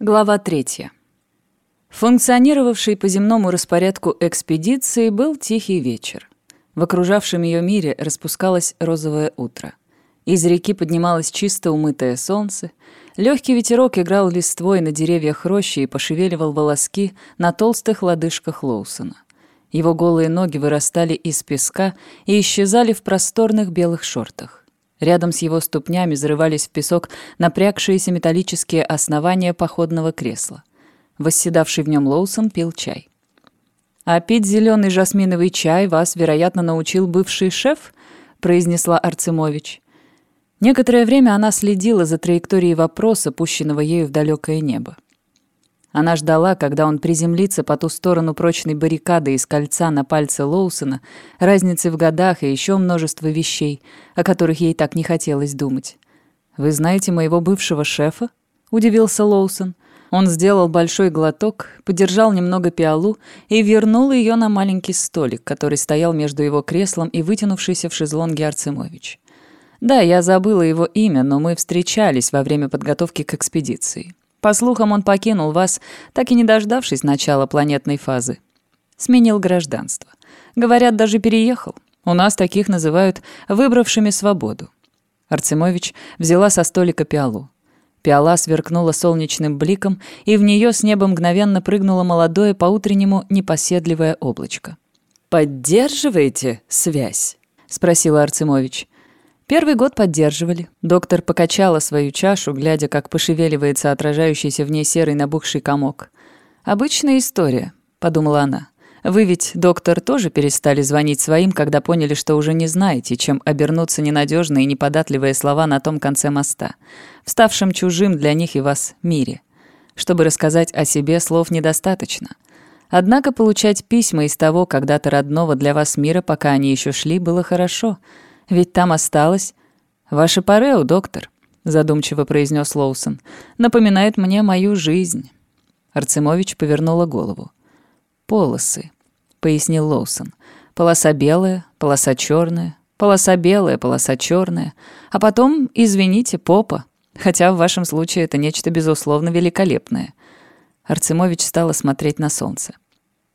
Глава третья. Функционировавший по земному распорядку экспедиции был тихий вечер. В окружавшем ее мире распускалось розовое утро. Из реки поднималось чисто умытое солнце. Легкий ветерок играл листвой на деревьях рощи и пошевеливал волоски на толстых лодыжках Лоусона. Его голые ноги вырастали из песка и исчезали в просторных белых шортах. Рядом с его ступнями зарывались в песок напрягшиеся металлические основания походного кресла. Восседавший в нем Лоусон пил чай. «А пить зеленый жасминовый чай вас, вероятно, научил бывший шеф?» — произнесла Арцемович. Некоторое время она следила за траекторией вопроса, пущенного ею в далекое небо. Она ждала, когда он приземлится по ту сторону прочной баррикады из кольца на пальце Лоусона, разницы в годах и еще множество вещей, о которых ей так не хотелось думать. «Вы знаете моего бывшего шефа?» — удивился Лоусон. Он сделал большой глоток, подержал немного пиалу и вернул ее на маленький столик, который стоял между его креслом и вытянувшийся в шезлонге Арцемович. «Да, я забыла его имя, но мы встречались во время подготовки к экспедиции. По слухам, он покинул вас, так и не дождавшись начала планетной фазы. Сменил гражданство. Говорят, даже переехал. У нас таких называют «выбравшими свободу». Арцемович взяла со столика пиалу. Пиала сверкнула солнечным бликом, и в нее с неба мгновенно прыгнуло молодое по-утреннему непоседливое облачко. «Поддерживаете связь?» — спросила Арцемович. Первый год поддерживали. Доктор покачала свою чашу, глядя, как пошевеливается отражающийся в ней серый набухший комок. «Обычная история», — подумала она. «Вы ведь, доктор, тоже перестали звонить своим, когда поняли, что уже не знаете, чем обернуться ненадежные и неподатливые слова на том конце моста, вставшем чужим для них и вас мире. Чтобы рассказать о себе, слов недостаточно. Однако получать письма из того когда-то родного для вас мира, пока они еще шли, было хорошо — ведь там осталось... «Ваше парео, доктор», — задумчиво произнес Лоусон, — «напоминает мне мою жизнь». Арцемович повернула голову. «Полосы», — пояснил Лоусон. «Полоса белая, полоса черная, полоса белая, полоса черная, а потом, извините, попа, хотя в вашем случае это нечто безусловно великолепное». Арцемович стала смотреть на солнце.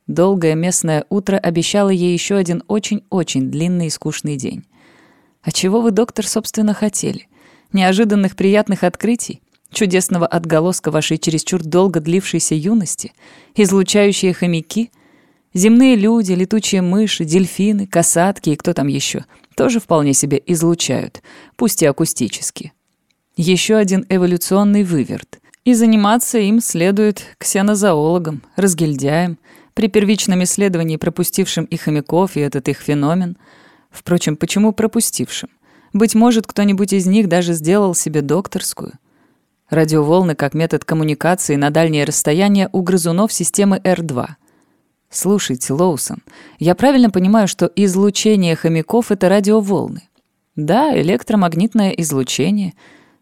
Долгое местное утро обещало ей еще один очень-очень длинный и скучный день. А чего вы, доктор, собственно, хотели? Неожиданных приятных открытий? Чудесного отголоска вашей чересчур долго длившейся юности? Излучающие хомяки? Земные люди, летучие мыши, дельфины, касатки и кто там еще тоже вполне себе излучают, пусть и акустически. Еще один эволюционный выверт. И заниматься им следует ксенозоологам, разгильдяям, при первичном исследовании пропустившим и хомяков, и этот их феномен – Впрочем, почему пропустившим? Быть может, кто-нибудь из них даже сделал себе докторскую. Радиоволны как метод коммуникации на дальние расстояния у грызунов системы R2. Слушайте, Лоусон, я правильно понимаю, что излучение хомяков — это радиоволны? Да, электромагнитное излучение.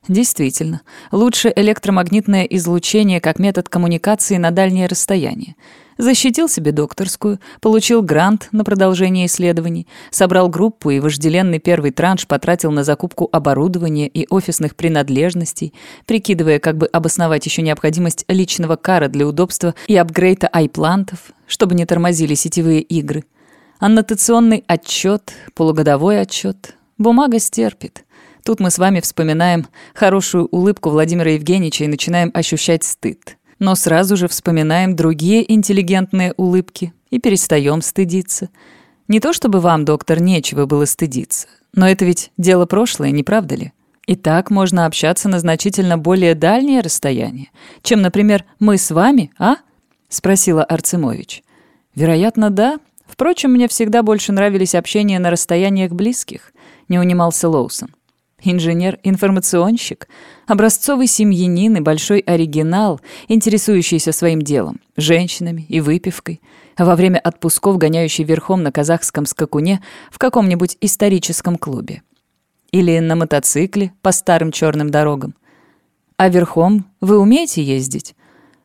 Действительно, лучше электромагнитное излучение как метод коммуникации на дальние расстояния. Защитил себе докторскую, получил грант на продолжение исследований, собрал группу и вожделенный первый транш потратил на закупку оборудования и офисных принадлежностей, прикидывая, как бы обосновать еще необходимость личного кара для удобства и апгрейда айплантов, чтобы не тормозили сетевые игры. Аннотационный отчет, полугодовой отчет. Бумага стерпит. Тут мы с вами вспоминаем хорошую улыбку Владимира Евгеньевича и начинаем ощущать стыд но сразу же вспоминаем другие интеллигентные улыбки и перестаем стыдиться. Не то чтобы вам, доктор, нечего было стыдиться, но это ведь дело прошлое, не правда ли? И так можно общаться на значительно более дальние расстояния, чем, например, мы с вами, а? спросила Арцемович. Вероятно, да. Впрочем, мне всегда больше нравились общения на расстояниях близких, не унимался Лоусон. Инженер-информационщик, образцовый семьянин и большой оригинал, интересующийся своим делом, женщинами и выпивкой, а во время отпусков гоняющий верхом на казахском скакуне в каком-нибудь историческом клубе. Или на мотоцикле по старым черным дорогам. А верхом вы умеете ездить?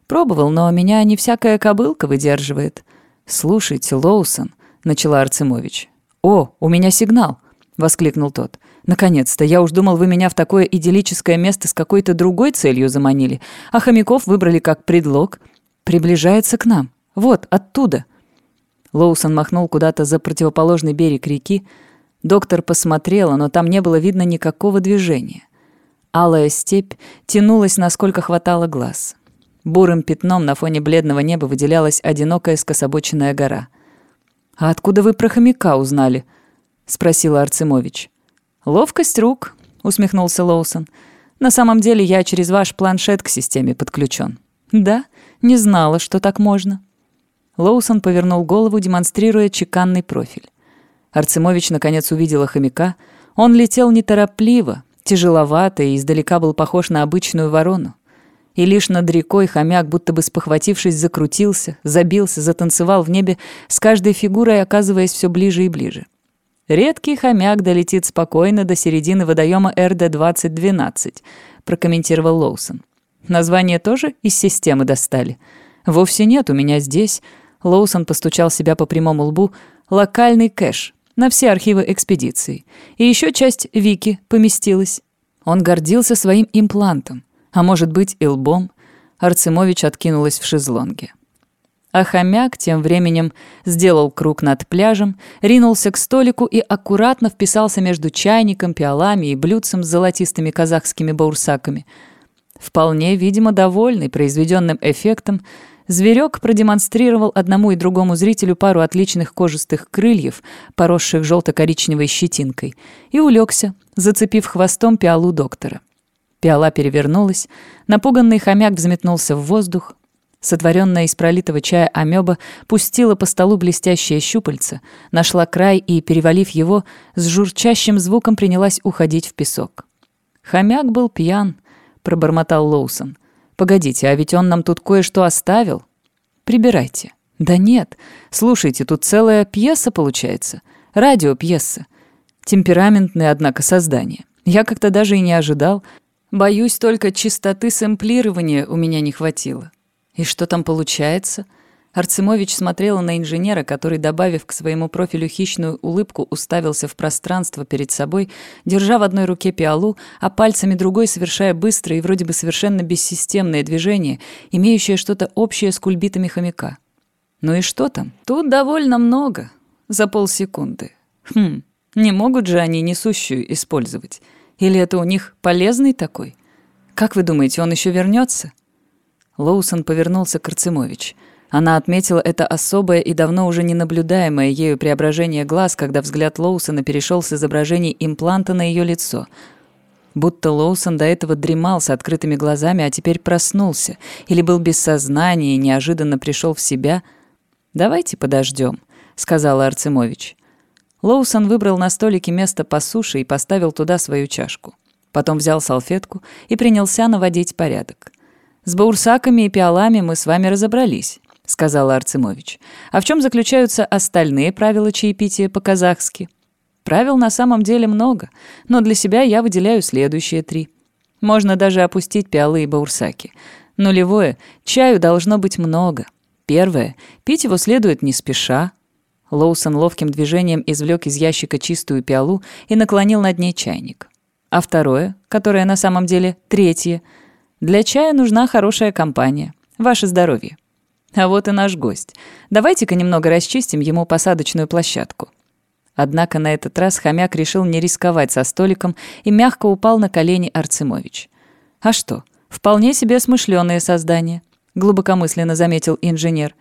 Пробовал, но меня не всякая кобылка выдерживает. «Слушайте, Лоусон», — начала Арцемович. «О, у меня сигнал», — воскликнул тот. Наконец-то, я уж думал, вы меня в такое идиллическое место с какой-то другой целью заманили, а хомяков выбрали как предлог. Приближается к нам. Вот, оттуда». Лоусон махнул куда-то за противоположный берег реки. Доктор посмотрела, но там не было видно никакого движения. Алая степь тянулась, насколько хватало глаз. Бурым пятном на фоне бледного неба выделялась одинокая скособоченная гора. «А откуда вы про хомяка узнали?» — спросила Арцемович. «Ловкость рук», — усмехнулся Лоусон. «На самом деле я через ваш планшет к системе подключен». «Да, не знала, что так можно». Лоусон повернул голову, демонстрируя чеканный профиль. Арцемович наконец увидела хомяка. Он летел неторопливо, тяжеловато и издалека был похож на обычную ворону. И лишь над рекой хомяк, будто бы спохватившись, закрутился, забился, затанцевал в небе, с каждой фигурой оказываясь все ближе и ближе. Редкий хомяк долетит спокойно до середины водоема РД-2012, прокомментировал Лоусон. Название тоже из системы достали? Вовсе нет, у меня здесь. Лоусон постучал себя по прямому лбу. Локальный кэш на все архивы экспедиции. И еще часть Вики поместилась. Он гордился своим имплантом, а может быть и лбом. Арцемович откинулась в шезлонге. А хомяк тем временем сделал круг над пляжем, ринулся к столику и аккуратно вписался между чайником, пиалами и блюдцем с золотистыми казахскими баурсаками. Вполне, видимо, довольный произведенным эффектом, зверек продемонстрировал одному и другому зрителю пару отличных кожистых крыльев, поросших желто-коричневой щетинкой, и улегся, зацепив хвостом пиалу доктора. Пиала перевернулась, напуганный хомяк взметнулся в воздух, Сотворенная из пролитого чая амеба пустила по столу блестящее щупальце, нашла край и, перевалив его, с журчащим звуком принялась уходить в песок. «Хомяк был пьян», — пробормотал Лоусон. «Погодите, а ведь он нам тут кое-что оставил?» «Прибирайте». «Да нет. Слушайте, тут целая пьеса получается. Радиопьеса. Темпераментное, однако, создание. Я как-то даже и не ожидал. Боюсь, только чистоты сэмплирования у меня не хватило. «И что там получается?» Арцемович смотрела на инженера, который, добавив к своему профилю хищную улыбку, уставился в пространство перед собой, держа в одной руке пиалу, а пальцами другой совершая быстрые и вроде бы совершенно бессистемные движения, имеющие что-то общее с кульбитами хомяка. «Ну и что там? Тут довольно много. За полсекунды. Хм, не могут же они несущую использовать? Или это у них полезный такой? Как вы думаете, он еще вернется? Лоусон повернулся к Арцемович. Она отметила это особое и давно уже не наблюдаемое ею преображение глаз, когда взгляд Лоусона перешел с изображений импланта на ее лицо. Будто Лоусон до этого дремал с открытыми глазами, а теперь проснулся, или был без сознания и неожиданно пришел в себя. «Давайте подождем», — сказала Арцемович. Лоусон выбрал на столике место по суше и поставил туда свою чашку. Потом взял салфетку и принялся наводить порядок. «С баурсаками и пиалами мы с вами разобрались», — сказала Арцемович. «А в чем заключаются остальные правила чаепития по-казахски?» Правил на самом деле много, но для себя я выделяю следующие три. Можно даже опустить пиалы и баурсаки. Нулевое — чаю должно быть много. Первое — пить его следует не спеша. Лоусон ловким движением извлек из ящика чистую пиалу и наклонил над ней чайник. А второе, которое на самом деле третье — для чая нужна хорошая компания. Ваше здоровье. А вот и наш гость. Давайте-ка немного расчистим ему посадочную площадку. Однако на этот раз хомяк решил не рисковать со столиком и мягко упал на колени Арцемович. «А что, вполне себе смышленое создание», — глубокомысленно заметил инженер.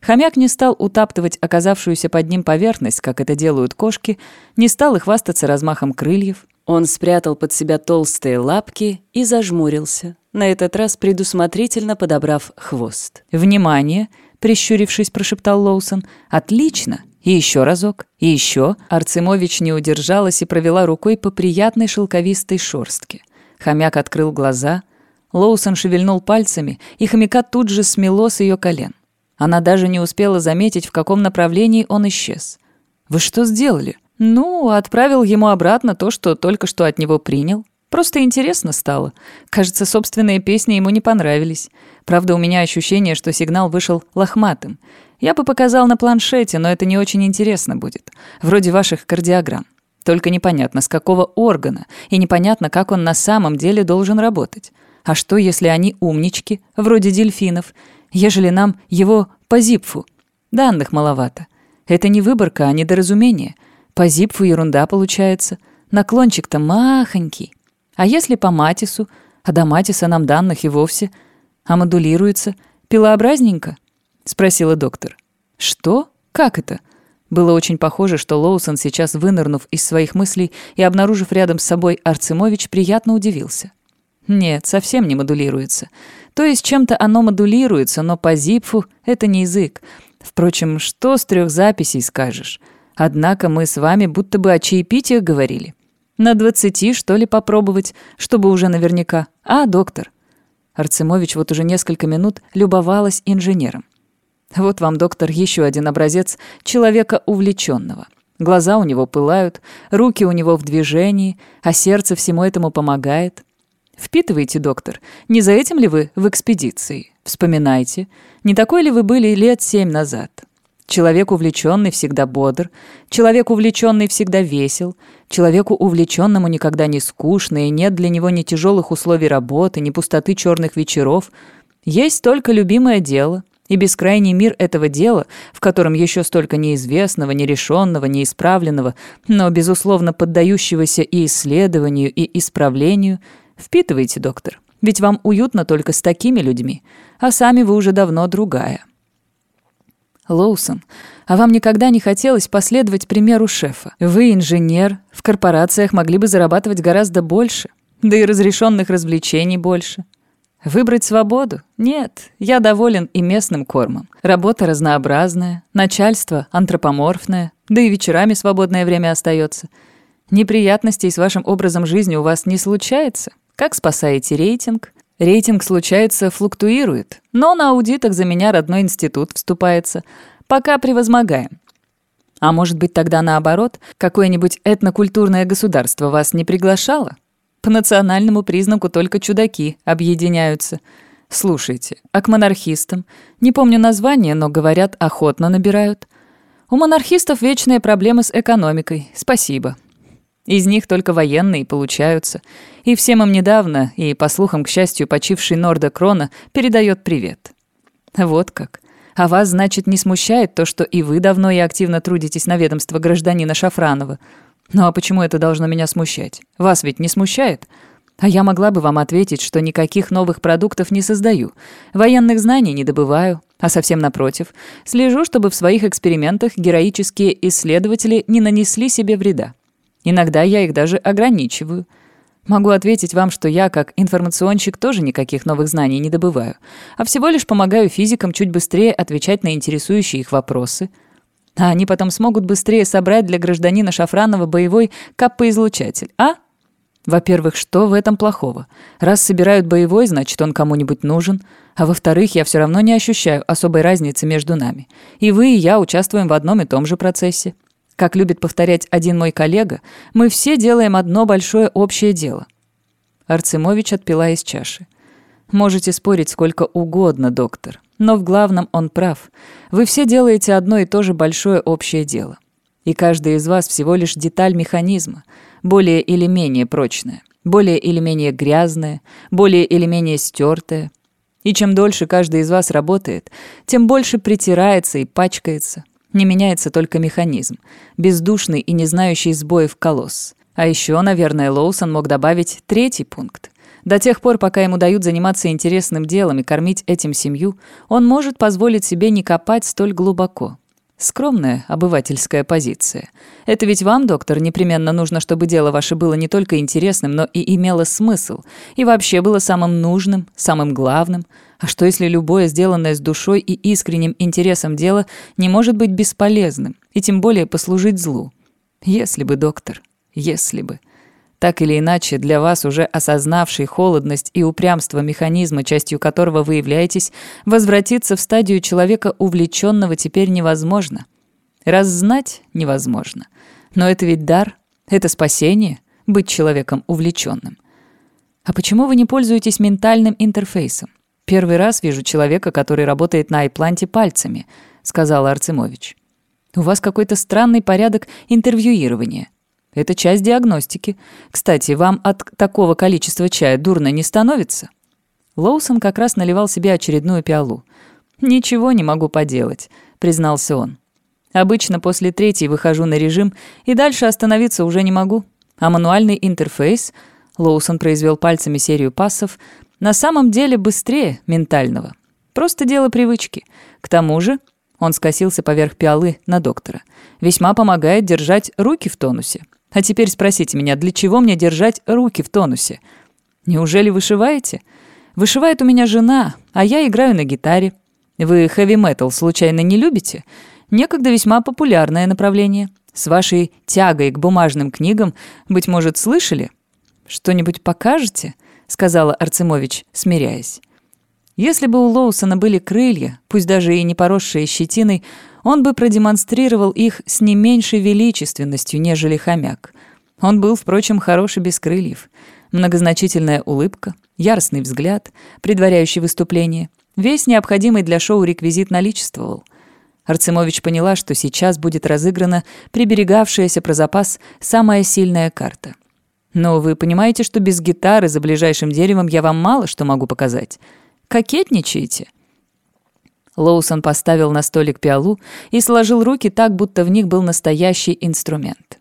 Хомяк не стал утаптывать оказавшуюся под ним поверхность, как это делают кошки, не стал и хвастаться размахом крыльев. Он спрятал под себя толстые лапки и зажмурился на этот раз предусмотрительно подобрав хвост. «Внимание!» — прищурившись, прошептал Лоусон. «Отлично! И еще разок, и еще!» Арцемович не удержалась и провела рукой по приятной шелковистой шорстке. Хомяк открыл глаза. Лоусон шевельнул пальцами, и хомяка тут же смело с ее колен. Она даже не успела заметить, в каком направлении он исчез. «Вы что сделали?» «Ну, отправил ему обратно то, что только что от него принял». Просто интересно стало. Кажется, собственные песни ему не понравились. Правда, у меня ощущение, что сигнал вышел лохматым. Я бы показал на планшете, но это не очень интересно будет. Вроде ваших кардиограмм. Только непонятно, с какого органа, и непонятно, как он на самом деле должен работать. А что, если они умнички, вроде дельфинов, ежели нам его по зипфу? Данных маловато. Это не выборка, а недоразумение. По зипфу ерунда получается. Наклончик-то махонький. А если по матису? А до матиса нам данных и вовсе. А модулируется. Пилообразненько? Спросила доктор. Что? Как это? Было очень похоже, что Лоусон, сейчас вынырнув из своих мыслей и обнаружив рядом с собой Арцемович, приятно удивился. Нет, совсем не модулируется. То есть чем-то оно модулируется, но по зипфу это не язык. Впрочем, что с трех записей скажешь? Однако мы с вами будто бы о чаепитиях говорили. На двадцати, что ли, попробовать, чтобы уже наверняка. А, доктор?» Арцемович вот уже несколько минут любовалась инженером. Вот вам, доктор, еще один образец человека увлеченного. Глаза у него пылают, руки у него в движении, а сердце всему этому помогает. Впитывайте, доктор, не за этим ли вы в экспедиции? Вспоминайте, не такой ли вы были лет семь назад? Человек увлеченный всегда бодр, человек увлеченный всегда весел, человеку увлеченному никогда не скучно и нет для него ни тяжелых условий работы, ни пустоты черных вечеров. Есть только любимое дело, и бескрайний мир этого дела, в котором еще столько неизвестного, нерешенного, неисправленного, но, безусловно, поддающегося и исследованию, и исправлению, впитывайте, доктор. Ведь вам уютно только с такими людьми, а сами вы уже давно другая. Лоусон, а вам никогда не хотелось последовать примеру шефа? Вы инженер, в корпорациях могли бы зарабатывать гораздо больше, да и разрешенных развлечений больше. Выбрать свободу? Нет, я доволен и местным кормом. Работа разнообразная, начальство антропоморфное, да и вечерами свободное время остается. Неприятностей с вашим образом жизни у вас не случается? Как спасаете рейтинг? Рейтинг, случается, флуктуирует, но на аудитах за меня родной институт вступается. Пока превозмогаем. А может быть тогда наоборот, какое-нибудь этнокультурное государство вас не приглашало? По национальному признаку только чудаки объединяются. Слушайте, а к монархистам? Не помню название, но, говорят, охотно набирают. У монархистов вечные проблемы с экономикой. Спасибо. Из них только военные получаются. И всем им недавно, и, по слухам, к счастью, почивший Норда Крона передает привет. Вот как. А вас, значит, не смущает то, что и вы давно и активно трудитесь на ведомство гражданина Шафранова. Ну а почему это должно меня смущать? Вас ведь не смущает? А я могла бы вам ответить, что никаких новых продуктов не создаю, военных знаний не добываю, а совсем напротив, слежу, чтобы в своих экспериментах героические исследователи не нанесли себе вреда. Иногда я их даже ограничиваю. Могу ответить вам, что я, как информационщик, тоже никаких новых знаний не добываю, а всего лишь помогаю физикам чуть быстрее отвечать на интересующие их вопросы – а они потом смогут быстрее собрать для гражданина Шафранова боевой капоизлучатель, а? Во-первых, что в этом плохого? Раз собирают боевой, значит, он кому-нибудь нужен. А во-вторых, я все равно не ощущаю особой разницы между нами. И вы, и я участвуем в одном и том же процессе. Как любит повторять один мой коллега, мы все делаем одно большое общее дело. Арцемович отпила из чаши. Можете спорить сколько угодно, доктор. Но в главном он прав. Вы все делаете одно и то же большое общее дело. И каждый из вас всего лишь деталь механизма, более или менее прочная, более или менее грязная, более или менее стертая. И чем дольше каждый из вас работает, тем больше притирается и пачкается. Не меняется только механизм, бездушный и не знающий сбоев колосс. А еще, наверное, Лоусон мог добавить третий пункт. До тех пор, пока ему дают заниматься интересным делом и кормить этим семью, он может позволить себе не копать столь глубоко. Скромная обывательская позиция. Это ведь вам, доктор, непременно нужно, чтобы дело ваше было не только интересным, но и имело смысл, и вообще было самым нужным, самым главным. А что если любое сделанное с душой и искренним интересом дело не может быть бесполезным, и тем более послужить злу? Если бы, доктор, если бы. Так или иначе, для вас, уже осознавший холодность и упрямство механизма, частью которого вы являетесь, возвратиться в стадию человека увлеченного теперь невозможно. Раз знать невозможно. Но это ведь дар, это спасение — быть человеком увлеченным. А почему вы не пользуетесь ментальным интерфейсом? Первый раз вижу человека, который работает на айпланте пальцами, сказал Арцемович. У вас какой-то странный порядок интервьюирования. Это часть диагностики. Кстати, вам от такого количества чая дурно не становится?» Лоусон как раз наливал себе очередную пиалу. «Ничего не могу поделать», — признался он. «Обычно после третьей выхожу на режим, и дальше остановиться уже не могу. А мануальный интерфейс...» Лоусон произвел пальцами серию пассов. «На самом деле быстрее ментального. Просто дело привычки. К тому же...» Он скосился поверх пиалы на доктора. «Весьма помогает держать руки в тонусе. А теперь спросите меня, для чего мне держать руки в тонусе? Неужели вышиваете? Вышивает у меня жена, а я играю на гитаре. Вы хэви-метал случайно не любите? Некогда весьма популярное направление. С вашей тягой к бумажным книгам, быть может, слышали? Что-нибудь покажете?» — сказала Арцемович, смиряясь. Если бы у Лоусона были крылья, пусть даже и не поросшие щетиной, он бы продемонстрировал их с не меньшей величественностью, нежели хомяк. Он был, впрочем, хороший без крыльев. Многозначительная улыбка, яростный взгляд, предваряющий выступление. Весь необходимый для шоу реквизит наличествовал. Арцемович поняла, что сейчас будет разыграна приберегавшаяся про запас самая сильная карта. «Но вы понимаете, что без гитары за ближайшим деревом я вам мало что могу показать. Кокетничаете?» Лоусон поставил на столик пиалу и сложил руки так, будто в них был настоящий инструмент.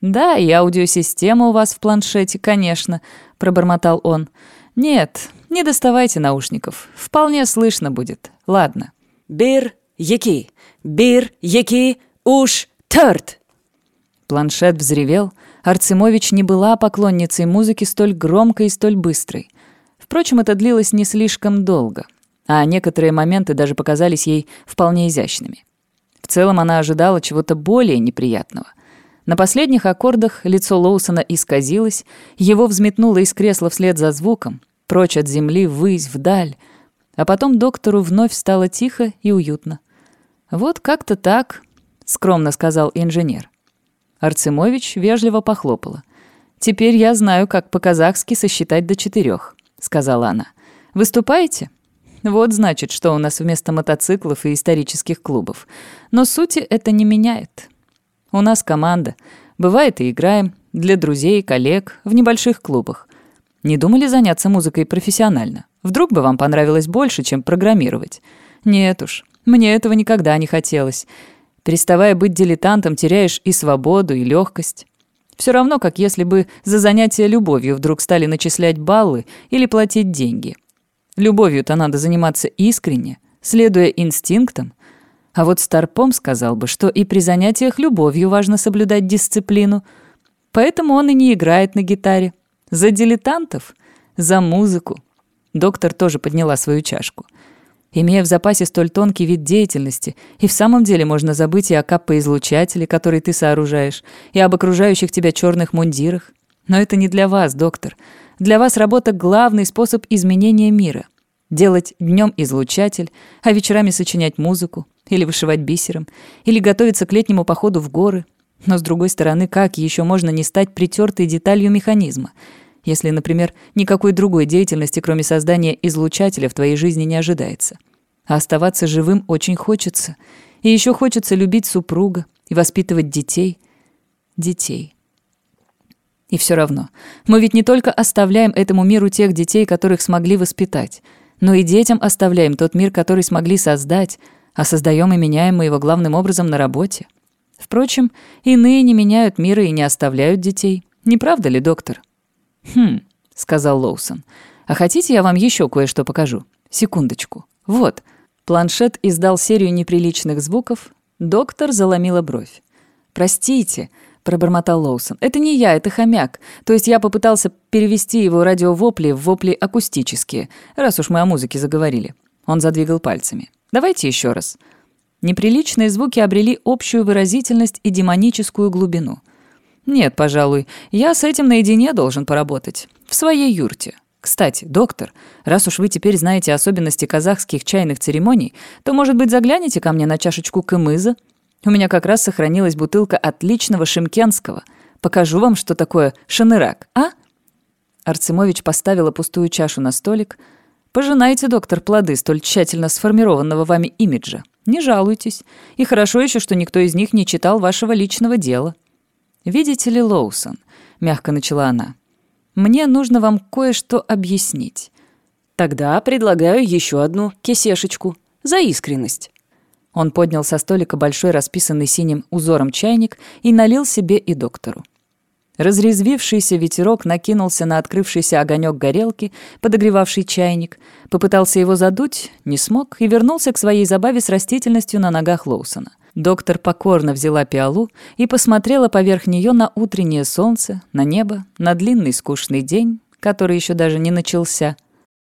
«Да, и аудиосистема у вас в планшете, конечно», — пробормотал он. «Нет, не доставайте наушников. Вполне слышно будет. Ладно». «Бир, яки! Бир, яки! Уж, торт!» Планшет взревел. Арцемович не была поклонницей музыки столь громкой и столь быстрой. Впрочем, это длилось не слишком долго а некоторые моменты даже показались ей вполне изящными. В целом она ожидала чего-то более неприятного. На последних аккордах лицо Лоусона исказилось, его взметнуло из кресла вслед за звуком, прочь от земли, ввысь, вдаль. А потом доктору вновь стало тихо и уютно. «Вот как-то так», — скромно сказал инженер. Арцемович вежливо похлопала. «Теперь я знаю, как по-казахски сосчитать до четырех», — сказала она. «Выступаете?» Вот значит, что у нас вместо мотоциклов и исторических клубов. Но сути это не меняет. У нас команда. Бывает и играем. Для друзей, коллег, в небольших клубах. Не думали заняться музыкой профессионально? Вдруг бы вам понравилось больше, чем программировать? Нет уж, мне этого никогда не хотелось. Переставая быть дилетантом, теряешь и свободу, и легкость. Все равно, как если бы за занятие любовью вдруг стали начислять баллы или платить деньги. Любовью-то надо заниматься искренне, следуя инстинктам. А вот Старпом сказал бы, что и при занятиях любовью важно соблюдать дисциплину. Поэтому он и не играет на гитаре. За дилетантов, за музыку. Доктор тоже подняла свою чашку. Имея в запасе столь тонкий вид деятельности, и в самом деле можно забыть и о КП-излучателе, который ты сооружаешь, и об окружающих тебя черных мундирах. Но это не для вас, доктор. Для вас работа – главный способ изменения мира. Делать днем излучатель, а вечерами сочинять музыку, или вышивать бисером, или готовиться к летнему походу в горы. Но, с другой стороны, как еще можно не стать притертой деталью механизма, если, например, никакой другой деятельности, кроме создания излучателя, в твоей жизни не ожидается? А оставаться живым очень хочется. И еще хочется любить супруга и воспитывать детей. Детей. И все равно, мы ведь не только оставляем этому миру тех детей, которых смогли воспитать, но и детям оставляем тот мир, который смогли создать, а создаем и меняем мы его главным образом на работе. Впрочем, иные не меняют мира и не оставляют детей. Не правда ли, доктор? «Хм», — сказал Лоусон. «А хотите, я вам еще кое-что покажу? Секундочку. Вот». Планшет издал серию неприличных звуков. Доктор заломила бровь. «Простите», пробормотал Лоусон. «Это не я, это хомяк. То есть я попытался перевести его радиовопли в вопли акустические, раз уж мы о музыке заговорили». Он задвигал пальцами. «Давайте еще раз». Неприличные звуки обрели общую выразительность и демоническую глубину. «Нет, пожалуй, я с этим наедине должен поработать. В своей юрте. Кстати, доктор, раз уж вы теперь знаете особенности казахских чайных церемоний, то, может быть, загляните ко мне на чашечку кымыза у меня как раз сохранилась бутылка отличного шимкенского. Покажу вам, что такое шанырак, а?» Арцемович поставила пустую чашу на столик. «Пожинайте, доктор, плоды столь тщательно сформированного вами имиджа. Не жалуйтесь. И хорошо еще, что никто из них не читал вашего личного дела». «Видите ли, Лоусон», — мягко начала она, — «мне нужно вам кое-что объяснить». «Тогда предлагаю еще одну кисешечку. За искренность». Он поднял со столика большой расписанный синим узором чайник и налил себе и доктору. Разрезвившийся ветерок накинулся на открывшийся огонек горелки, подогревавший чайник, попытался его задуть, не смог и вернулся к своей забаве с растительностью на ногах Лоусона. Доктор покорно взяла пиалу и посмотрела поверх нее на утреннее солнце, на небо, на длинный скучный день, который еще даже не начался,